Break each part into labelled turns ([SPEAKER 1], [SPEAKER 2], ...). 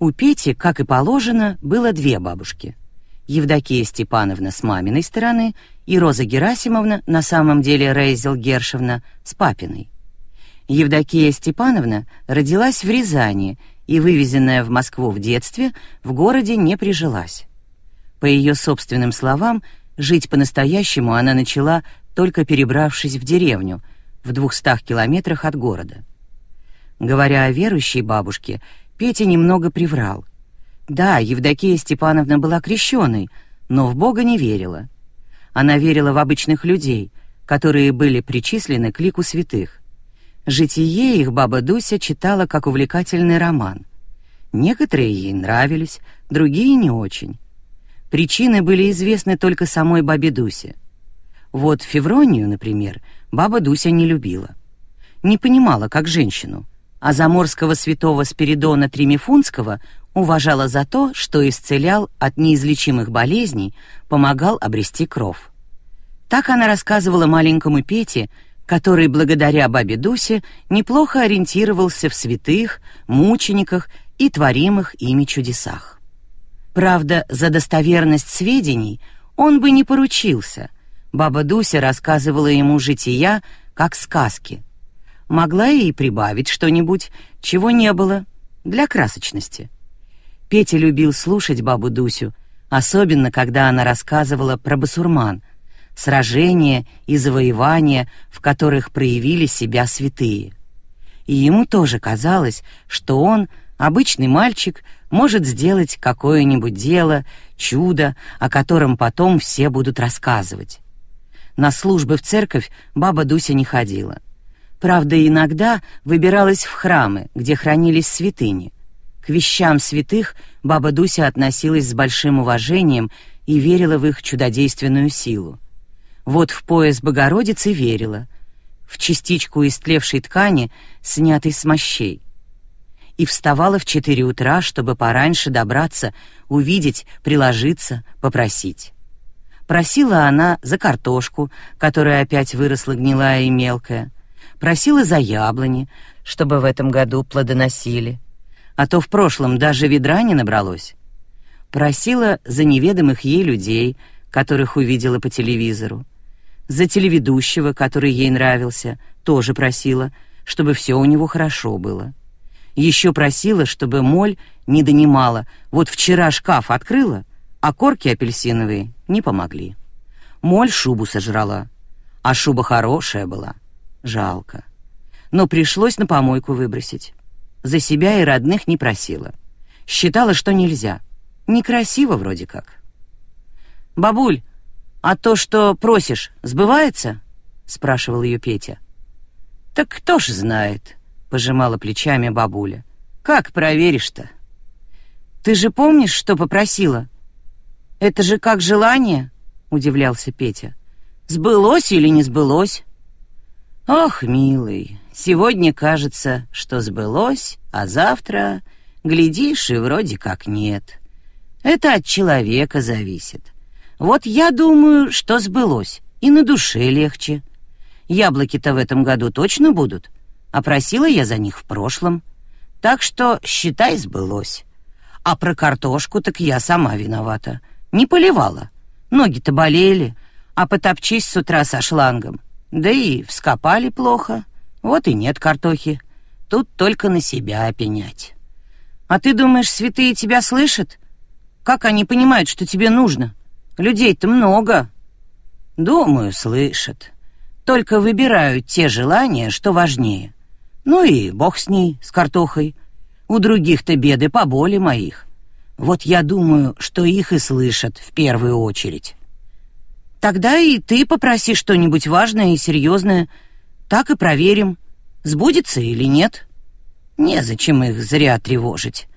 [SPEAKER 1] У Пети, как и положено, было две бабушки. Евдокия Степановна с маминой стороны и Роза Герасимовна, на самом деле Рейзел Гершевна, с папиной. Евдокия Степановна родилась в Рязани и, вывезенная в Москву в детстве, в городе не прижилась. По ее собственным словам, жить по-настоящему она начала, только перебравшись в деревню, в двухстах километрах от города. Говоря о верующей бабушке, Петя немного приврал. Да, Евдокия Степановна была крещеной, но в Бога не верила. Она верила в обычных людей, которые были причислены к лику святых. Житие их баба Дуся читала как увлекательный роман. Некоторые ей нравились, другие не очень. Причины были известны только самой бабе Дусе. Вот Февронию, например, баба Дуся не любила. Не понимала как женщину а заморского святого Спиридона Тримифунского уважала за то, что исцелял от неизлечимых болезней, помогал обрести кров. Так она рассказывала маленькому Пете, который благодаря бабе Дусе неплохо ориентировался в святых, мучениках и творимых ими чудесах. Правда, за достоверность сведений он бы не поручился. Баба Дуся рассказывала ему жития, как сказки — могла и прибавить что-нибудь, чего не было, для красочности. Петя любил слушать бабу Дусю, особенно когда она рассказывала про басурман, сражения и завоевания, в которых проявили себя святые. И ему тоже казалось, что он, обычный мальчик, может сделать какое-нибудь дело, чудо, о котором потом все будут рассказывать. На службы в церковь баба Дуся не ходила — Правда, иногда выбиралась в храмы, где хранились святыни. К вещам святых баба Дуся относилась с большим уважением и верила в их чудодейственную силу. Вот в пояс Богородицы верила, в частичку истлевшей ткани, снятой с мощей. И вставала в четыре утра, чтобы пораньше добраться, увидеть, приложиться, попросить. Просила она за картошку, которая опять выросла гнилая и мелкая, Просила за яблони, чтобы в этом году плодоносили, а то в прошлом даже ведра не набралось. Просила за неведомых ей людей, которых увидела по телевизору. За телеведущего, который ей нравился, тоже просила, чтобы все у него хорошо было. Еще просила, чтобы моль не донимала. Вот вчера шкаф открыла, а корки апельсиновые не помогли. Моль шубу сожрала, а шуба хорошая была. Жалко. Но пришлось на помойку выбросить. За себя и родных не просила. Считала, что нельзя. Некрасиво вроде как. «Бабуль, а то, что просишь, сбывается?» — спрашивал ее Петя. «Так кто ж знает?» — пожимала плечами бабуля. «Как проверишь-то?» «Ты же помнишь, что попросила?» «Это же как желание?» — удивлялся Петя. «Сбылось или не сбылось?» Ох, милый, сегодня кажется, что сбылось, а завтра, глядишь, и вроде как нет. Это от человека зависит. Вот я думаю, что сбылось, и на душе легче. Яблоки-то в этом году точно будут, а просила я за них в прошлом. Так что, считай, сбылось. А про картошку так я сама виновата. Не поливала. Ноги-то болели, а потопчись с утра со шлангом — да и вскопали плохо. Вот и нет картохи. Тут только на себя опенять. А ты думаешь, святые тебя слышат? Как они понимают, что тебе нужно? Людей-то много. Думаю, слышат. Только выбирают те желания, что важнее. Ну и бог с ней, с картохой. У других-то беды поболе моих. Вот я думаю, что их и слышат в первую очередь. Тогда и ты попроси что-нибудь важное и серьезное. Так и проверим, сбудется или нет. Незачем их зря тревожить.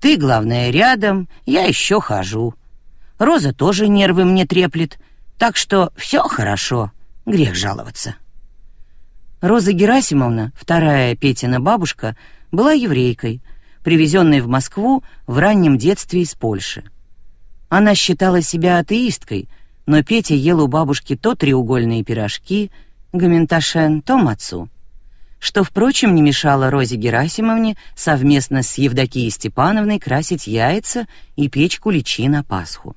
[SPEAKER 1] Ты, главное, рядом, я еще хожу. Роза тоже нервы мне треплет, так что все хорошо, грех жаловаться. Роза Герасимовна, вторая Петина бабушка, была еврейкой, привезенной в Москву в раннем детстве из Польши. Она считала себя атеисткой — но Петя ел у бабушки то треугольные пирожки, гаменташен, то мацу. что, впрочем, не мешало Розе Герасимовне совместно с Евдокией Степановной красить яйца и печь куличи на Пасху.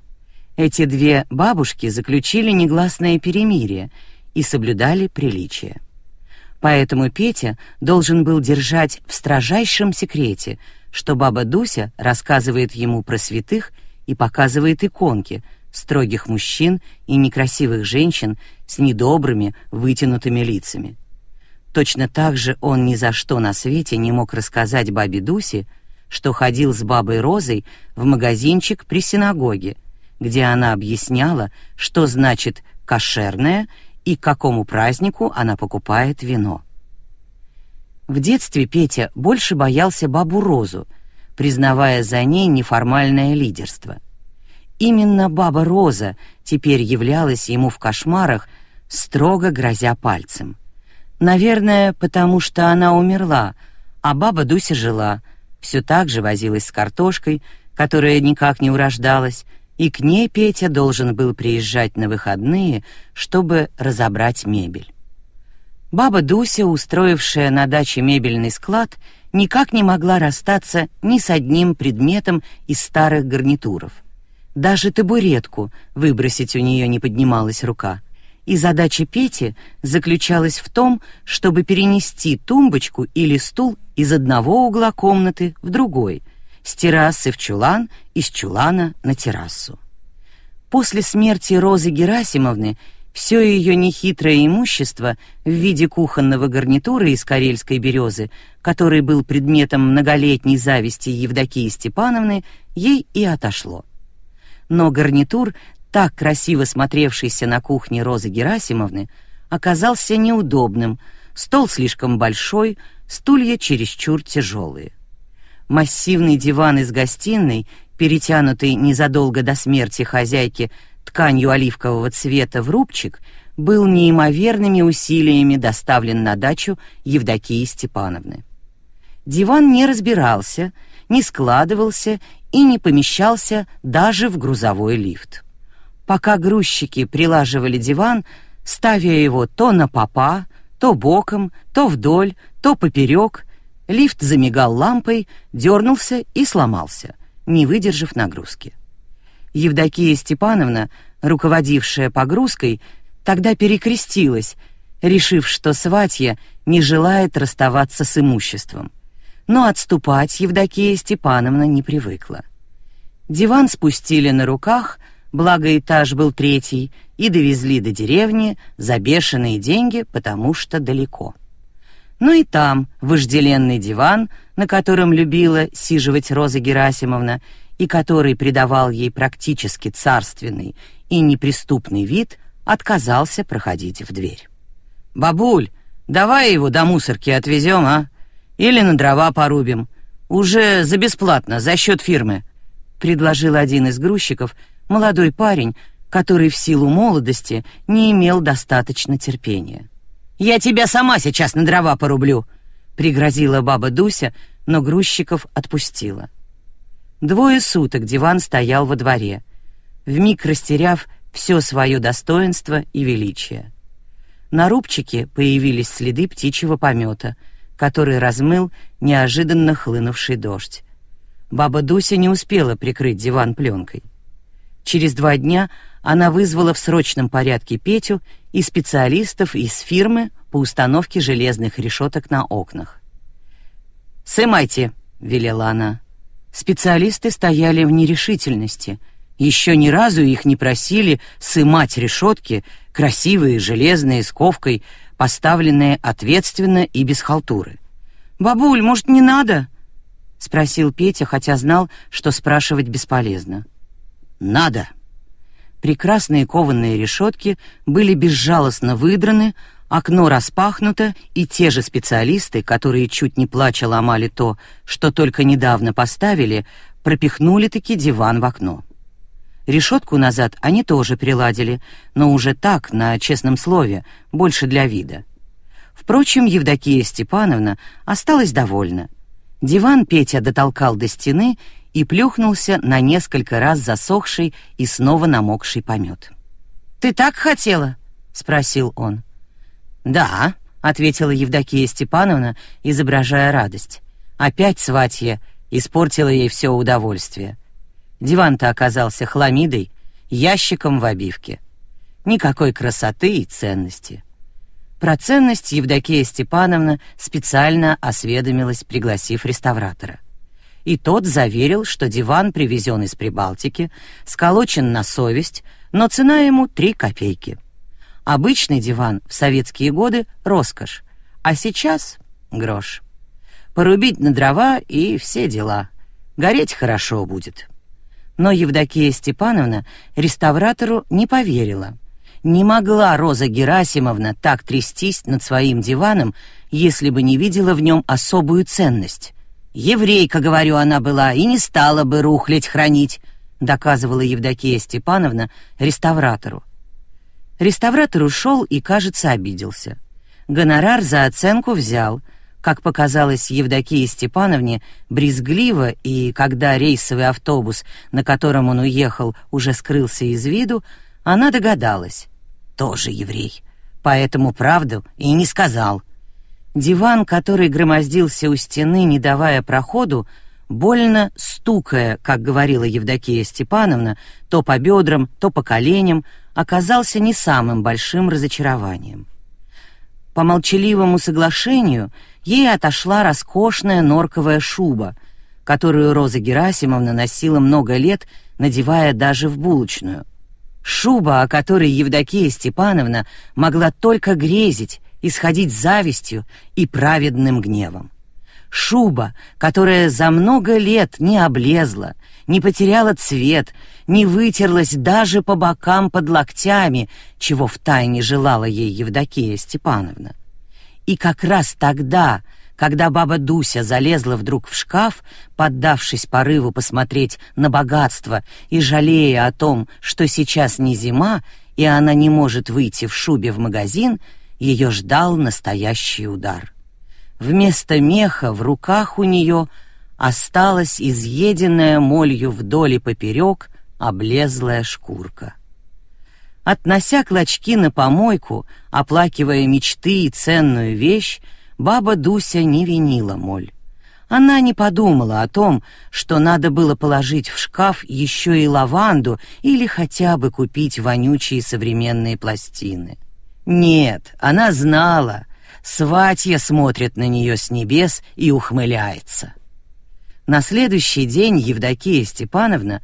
[SPEAKER 1] Эти две бабушки заключили негласное перемирие и соблюдали приличие. Поэтому Петя должен был держать в строжайшем секрете, что баба Дуся рассказывает ему про святых и показывает иконки строгих мужчин и некрасивых женщин с недобрыми, вытянутыми лицами. Точно так же он ни за что на свете не мог рассказать бабе Дусе, что ходил с бабой Розой в магазинчик при синагоге, где она объясняла, что значит кошерное и к какому празднику она покупает вино. В детстве Петя больше боялся бабу Розу, признавая за ней неформальное лидерство. Именно баба Роза теперь являлась ему в кошмарах, строго грозя пальцем. Наверное, потому что она умерла, а баба Дуся жила, все так же возилась с картошкой, которая никак не урождалась, и к ней Петя должен был приезжать на выходные, чтобы разобрать мебель. Баба Дуся, устроившая на даче мебельный склад, никак не могла расстаться ни с одним предметом из старых гарнитуров. Даже табуретку выбросить у нее не поднималась рука. И задача Пети заключалась в том, чтобы перенести тумбочку или стул из одного угла комнаты в другой — с террасы в чулан и с чулана на террасу. После смерти Розы Герасимовны все ее нехитрое имущество в виде кухонного гарнитура из карельской березы, который был предметом многолетней зависти Евдокии Степановны, ей и отошло. Но гарнитур, так красиво смотревшийся на кухне Розы Герасимовны, оказался неудобным, стол слишком большой, стулья чересчур тяжелые. Массивный диван из гостиной, перетянутый незадолго до смерти хозяйки тканью оливкового цвета в рубчик, был неимоверными усилиями доставлен на дачу Евдокии Степановны. Диван не разбирался, не складывался и не помещался даже в грузовой лифт. Пока грузчики прилаживали диван, ставя его то на попа, то боком, то вдоль, то поперек, Лифт замигал лампой, дернулся и сломался, не выдержав нагрузки. Евдокия Степановна, руководившая погрузкой, тогда перекрестилась, решив, что сватья не желает расставаться с имуществом. Но отступать Евдокия Степановна не привыкла. Диван спустили на руках, благо этаж был третий, и довезли до деревни за бешеные деньги, потому что далеко но и там вожделенный диван, на котором любила сиживать Роза Герасимовна и который придавал ей практически царственный и неприступный вид, отказался проходить в дверь. «Бабуль, давай его до мусорки отвезем, а? Или на дрова порубим. Уже за бесплатно, за счет фирмы», — предложил один из грузчиков, молодой парень, который в силу молодости не имел достаточно терпения. Я тебя сама сейчас на дрова порублю, пригрозила баба Дуся, но грузчиков отпустила. Двое суток диван стоял во дворе, вмиг растеряв все свое достоинство и величие. На рубчике появились следы птичьего помета, который размыл неожиданно хлынувший дождь. Баба Дуся не успела прикрыть диван пленкой. Через два дня она вызвала в срочном порядке Петю и специалистов из фирмы по установке железных решеток на окнах. «Сымайте», — велела она. Специалисты стояли в нерешительности. Еще ни разу их не просили сымать решетки, красивые, железные, с ковкой, поставленные ответственно и без халтуры. «Бабуль, может, не надо?» — спросил Петя, хотя знал, что спрашивать бесполезно. «Надо», Прекрасные кованые решетки были безжалостно выдраны, окно распахнуто, и те же специалисты, которые чуть не плача ломали то, что только недавно поставили, пропихнули-таки диван в окно. Решетку назад они тоже приладили, но уже так, на честном слове, больше для вида. Впрочем, Евдокия Степановна осталась довольна. Диван Петя дотолкал до стены и плюхнулся на несколько раз засохший и снова намокший помет. «Ты так хотела?» — спросил он. «Да», — ответила Евдокия Степановна, изображая радость. Опять сватья испортила ей все удовольствие. Диван-то оказался хламидой, ящиком в обивке. Никакой красоты и ценности. Про ценность Евдокия Степановна специально осведомилась, пригласив реставратора. И тот заверил, что диван привезен из Прибалтики, сколочен на совесть, но цена ему три копейки. Обычный диван в советские годы — роскошь, а сейчас — грош. Порубить на дрова и все дела. Гореть хорошо будет. Но Евдокия Степановна реставратору не поверила. Не могла Роза Герасимовна так трястись над своим диваном, если бы не видела в нем особую ценность. «Еврейка, — говорю, — она была, и не стала бы рухлядь хранить», — доказывала Евдокия Степановна реставратору. Реставратор ушел и, кажется, обиделся. Гонорар за оценку взял. Как показалось Евдокии Степановне, брезгливо, и когда рейсовый автобус, на котором он уехал, уже скрылся из виду, она догадалась. Тоже еврей. Поэтому правду и не сказал. Диван, который громоздился у стены, не давая проходу, больно стукая, как говорила Евдокия Степановна, то по бедрам, то по коленям, оказался не самым большим разочарованием. По молчаливому соглашению ей отошла роскошная норковая шуба, которую Роза Герасимовна носила много лет, надевая даже в булочную. Шуба, о которой Евдокия Степановна могла только грезить, исходить завистью и праведным гневом. Шуба, которая за много лет не облезла, не потеряла цвет, не вытерлась даже по бокам под локтями, чего втайне желала ей Евдокия Степановна. И как раз тогда, когда баба Дуся залезла вдруг в шкаф, поддавшись порыву посмотреть на богатство и жалея о том, что сейчас не зима, и она не может выйти в шубе в магазин, ее ждал настоящий удар. Вместо меха в руках у нее осталась изъеденная молью вдоль и поперек облезлая шкурка. Относя клочки на помойку, оплакивая мечты и ценную вещь, баба Дуся не винила моль. Она не подумала о том, что надо было положить в шкаф еще и лаванду или хотя бы купить вонючие современные пластины. Нет, она знала, сватья смотрит на нее с небес и ухмыляется. На следующий день Евдокия Степановна,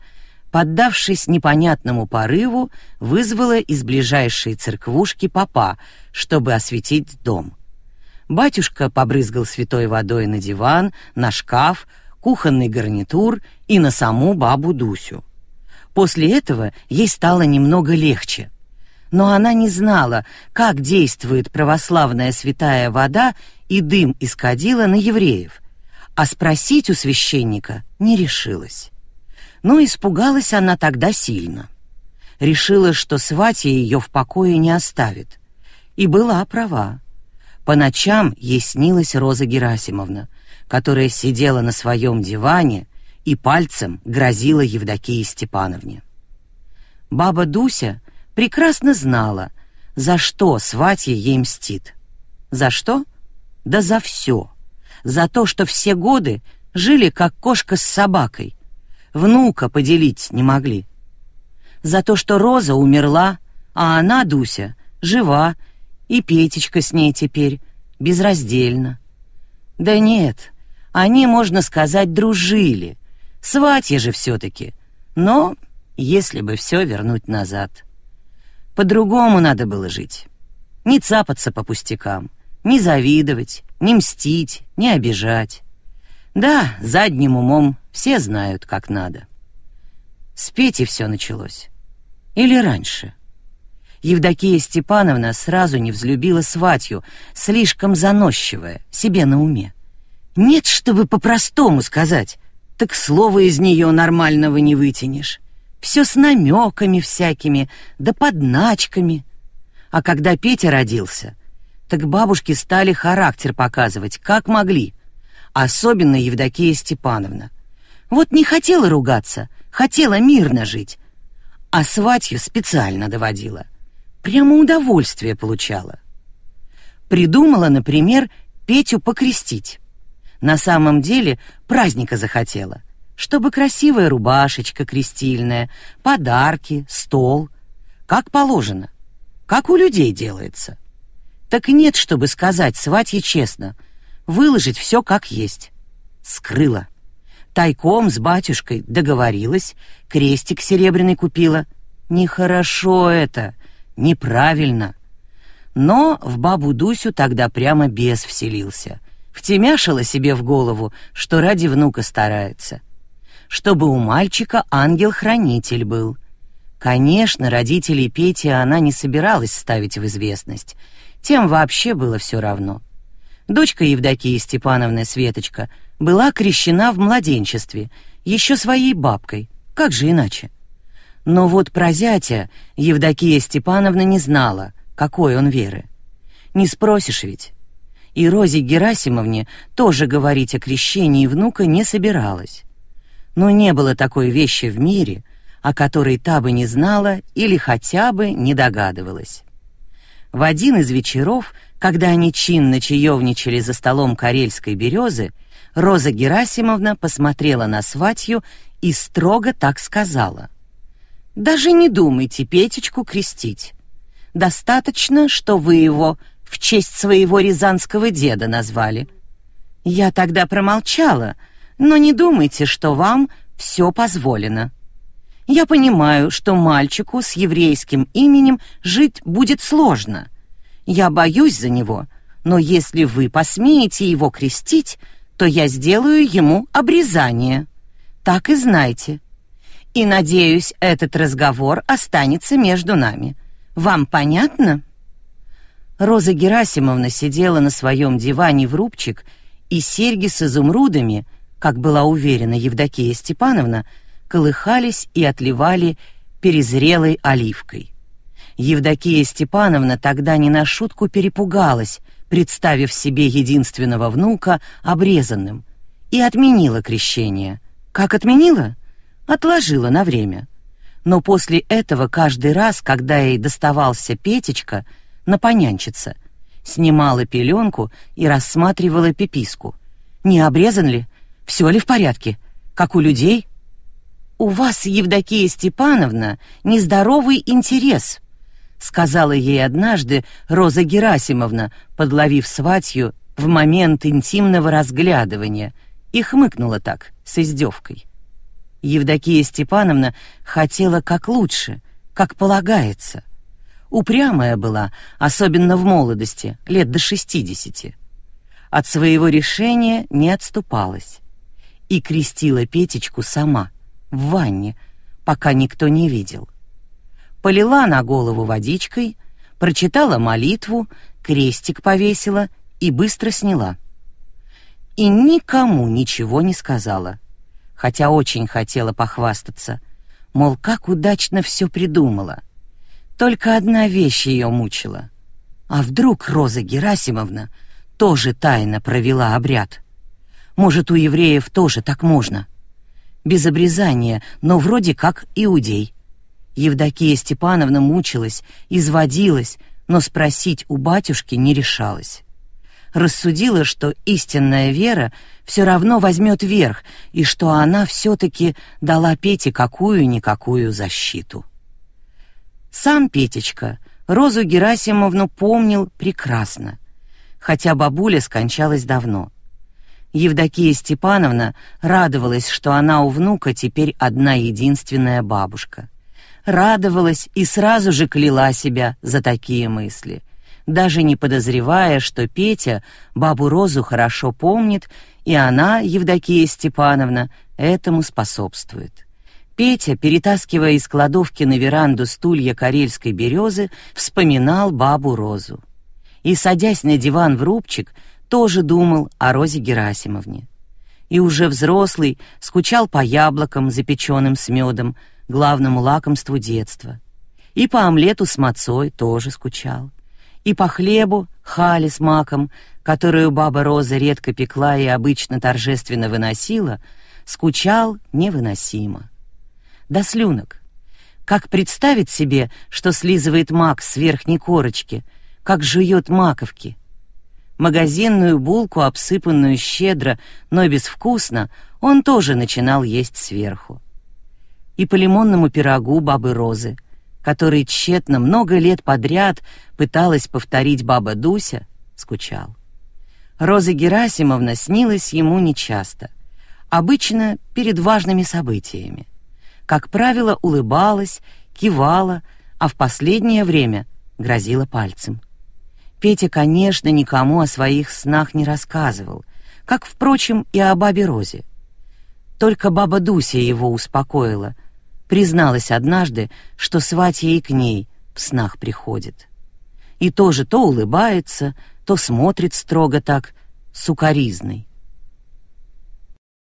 [SPEAKER 1] поддавшись непонятному порыву, вызвала из ближайшей церквушки попа, чтобы осветить дом. Батюшка побрызгал святой водой на диван, на шкаф, кухонный гарнитур и на саму бабу Дусю. После этого ей стало немного легче — но она не знала, как действует православная святая вода и дым из кадила на евреев, а спросить у священника не решилась. Но испугалась она тогда сильно. Решила, что сватья ее в покое не оставит. И была права. По ночам ей снилась Роза Герасимовна, которая сидела на своем диване и пальцем грозила Евдокии Степановне. Баба Дуся прекрасно знала, за что сватья ей мстит. За что? Да за все. За то, что все годы жили как кошка с собакой. Внука поделить не могли. За то, что Роза умерла, а она, Дуся, жива, и Петечка с ней теперь безраздельно. Да нет, они, можно сказать, дружили. Сватья же все-таки. Но если бы все вернуть назад... По-другому надо было жить. Не цапаться по пустякам, не завидовать, не мстить, не обижать. Да, задним умом все знают, как надо. С Пети все началось. Или раньше. Евдокия Степановна сразу не взлюбила сватью, слишком заносчивая, себе на уме. Нет, чтобы по-простому сказать, так слова из нее нормального не вытянешь все с намеками всякими, да подначками. А когда Петя родился, так бабушки стали характер показывать, как могли. Особенно Евдокия Степановна. Вот не хотела ругаться, хотела мирно жить. А сватью специально доводила. Прямо удовольствие получала. Придумала, например, Петю покрестить. На самом деле праздника захотела, чтобы красивая рубашечка крестильная, подарки, стол, как положено, как у людей делается. Так нет, чтобы сказать сватье честно, выложить все как есть. Скрыла. Тайком с батюшкой договорилась, крестик серебряный купила. Нехорошо это, неправильно. Но в бабу Дусю тогда прямо бес вселился. Втемяшила себе в голову, что ради внука старается. Чтобы у мальчика ангел-хранитель был. Конечно, родителей Пети она не собиралась ставить в известность. Тем вообще было все равно. Дочка Евдокии Степановны Светочка была крещена в младенчестве, еще своей бабкой, как же иначе? Но вот про зятя Евдокия Степановна не знала — какой он веры. Не спросишь ведь. И Розе Герасимовне тоже говорить о крещении внука не собиралась. Но не было такой вещи в мире, о которой та бы не знала или хотя бы не догадывалась. В один из вечеров, когда они чинно чаевничали за столом карельской березы, Роза Герасимовна посмотрела на сватью и строго так сказала. «Даже не думайте Петечку крестить. Достаточно, что вы его в честь своего рязанского деда назвали. Я тогда промолчала, но не думайте, что вам все позволено. Я понимаю, что мальчику с еврейским именем жить будет сложно. Я боюсь за него, но если вы посмеете его крестить, то я сделаю ему обрезание. Так и знайте. И надеюсь, этот разговор останется между нами. Вам понятно? Роза Герасимовна сидела на своем диване в рубчик, и серьги с изумрудами, как была уверена Евдокия Степановна, колыхались и отливали перезрелой оливкой. Евдокия Степановна тогда не на шутку перепугалась, представив себе единственного внука обрезанным, и отменила крещение. Как отменила? Отложила на время но после этого каждый раз, когда ей доставался Петечка, напонянчиться, снимала пеленку и рассматривала пиписку. Не обрезан ли? Все ли в порядке? Как у людей? У вас, Евдокия Степановна, нездоровый интерес, сказала ей однажды Роза Герасимовна, подловив сватью в момент интимного разглядывания, и хмыкнула так, с издевкой. Евдокия Степановна хотела как лучше, как полагается. Упрямая была, особенно в молодости, лет до шестидесяти. От своего решения не отступалась и крестила Петечку сама в ванне, пока никто не видел. Полила на голову водичкой, прочитала молитву, крестик повесила и быстро сняла. И никому ничего не сказала хотя очень хотела похвастаться, мол, как удачно все придумала. Только одна вещь ее мучила. А вдруг Роза Герасимовна тоже тайно провела обряд? Может, у евреев тоже так можно? Без обрезания, но вроде как иудей. Евдокия Степановна мучилась, изводилась, но спросить у батюшки не решалась рассудила, что истинная вера все равно возьмет верх, и что она все-таки дала Пете какую-никакую защиту. Сам Петечка Розу Герасимовну помнил прекрасно, хотя бабуля скончалась давно. Евдокия Степановна радовалась, что она у внука теперь одна единственная бабушка. Радовалась и сразу же кляла себя за такие мысли — даже не подозревая, что Петя бабу Розу хорошо помнит, и она, Евдокия Степановна, этому способствует. Петя, перетаскивая из кладовки на веранду стулья карельской березы, вспоминал бабу Розу. И, садясь на диван в рубчик, тоже думал о Розе Герасимовне. И уже взрослый скучал по яблокам, запеченным с медом, главному лакомству детства. И по омлету с мацой тоже скучал и по хлебу, хали с маком, которую баба Роза редко пекла и обычно торжественно выносила, скучал невыносимо. До слюнок. Как представить себе, что слизывает мак с верхней корочки, как жует маковки? Магазинную булку, обсыпанную щедро, но безвкусно, он тоже начинал есть сверху. И по лимонному пирогу бабы Розы, который тщетно много лет подряд пыталась повторить баба Дуся, скучал. Роза Герасимовна снилась ему нечасто, обычно перед важными событиями. Как правило, улыбалась, кивала, а в последнее время грозила пальцем. Петя, конечно, никому о своих снах не рассказывал, как, впрочем, и о бабе Розе. Только баба Дуся его успокоила, призналась однажды, что сватья и к ней в снах приходит. И тоже то улыбается, то смотрит строго так, сукаризной.